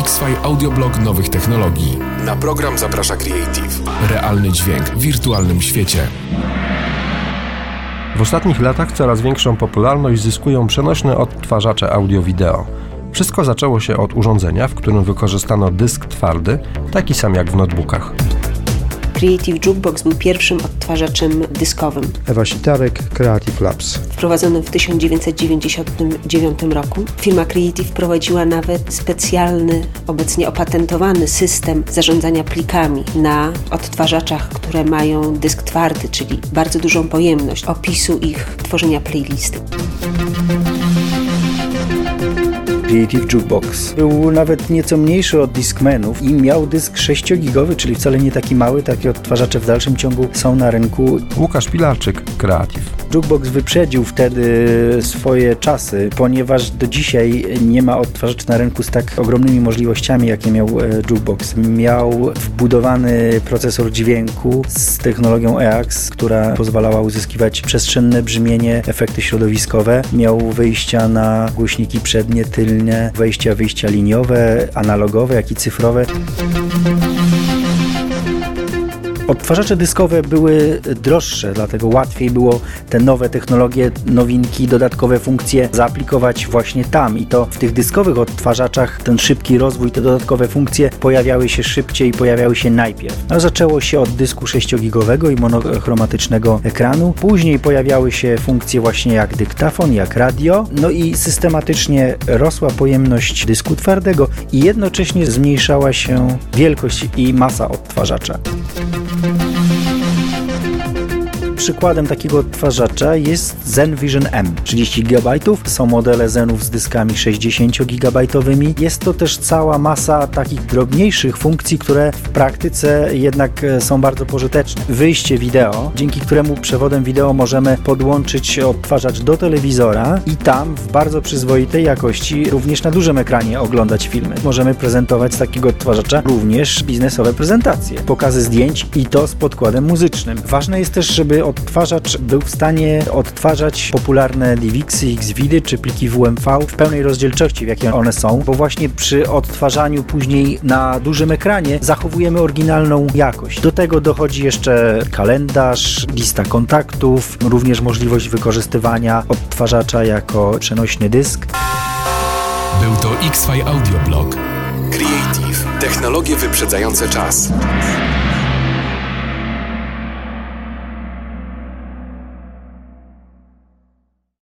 X-Fi Audioblog nowych technologii. Na program zaprasza Creative. Realny dźwięk w wirtualnym świecie. W ostatnich latach coraz większą popularność zyskują przenośne odtwarzacze audio-wideo. Wszystko zaczęło się od urządzenia, w którym wykorzystano dysk twardy, taki sam jak w notebookach. Creative Jukebox był pierwszym odtwarzaczem dyskowym. Ewa Sitarek, Creative Labs. Wprowadzony w 1999 roku. Firma Creative prowadziła nawet specjalny, obecnie opatentowany system zarządzania plikami na odtwarzaczach, które mają dysk twardy, czyli bardzo dużą pojemność opisu ich tworzenia playlisty. Creative Jukebox. Był nawet nieco mniejszy od Discmanów i miał dysk 6-gigowy, czyli wcale nie taki mały. Takie odtwarzacze w dalszym ciągu są na rynku. Łukasz Pilarczyk, Creative. Jukebox wyprzedził wtedy swoje czasy, ponieważ do dzisiaj nie ma odtwarzaczy na rynku z tak ogromnymi możliwościami, jakie miał e, Jukebox. Miał wbudowany procesor dźwięku z technologią EAX, która pozwalała uzyskiwać przestrzenne brzmienie, efekty środowiskowe. Miał wyjścia na głośniki przednie, tylne, wejścia, wyjścia liniowe, analogowe, jak i cyfrowe. Odtwarzacze dyskowe były droższe, dlatego łatwiej było te nowe technologie, nowinki, dodatkowe funkcje zaaplikować właśnie tam i to w tych dyskowych odtwarzaczach ten szybki rozwój, te dodatkowe funkcje pojawiały się szybciej, pojawiały się najpierw. No, zaczęło się od dysku 6-gigowego i monochromatycznego ekranu, później pojawiały się funkcje właśnie jak dyktafon, jak radio, no i systematycznie rosła pojemność dysku twardego i jednocześnie zmniejszała się wielkość i masa odtwarzacza. Przykładem takiego odtwarzacza jest Zen Vision M, 30 GB. Są modele Zenów z dyskami 60 GB. Jest to też cała masa takich drobniejszych funkcji, które w praktyce jednak e, są bardzo pożyteczne. Wyjście wideo, dzięki któremu przewodem wideo możemy podłączyć odtwarzacz do telewizora i tam w bardzo przyzwoitej jakości, również na dużym ekranie oglądać filmy. Możemy prezentować z takiego odtwarzacza również biznesowe prezentacje, pokazy zdjęć i to z podkładem muzycznym. Ważne jest też, żeby odtwarzacz był w stanie odtwarzać popularne DivXy, Xvidy czy pliki WMV w pełnej rozdzielczości, w jakiej one są, bo właśnie przy odtwarzaniu później na dużym ekranie zachowujemy oryginalną jakość. Do tego dochodzi jeszcze kalendarz, lista kontaktów, również możliwość wykorzystywania odtwarzacza jako przenośny dysk. Był to X-Fi Audioblog. Creative. Technologie wyprzedzające czas.